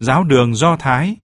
giáo đường Do Thái.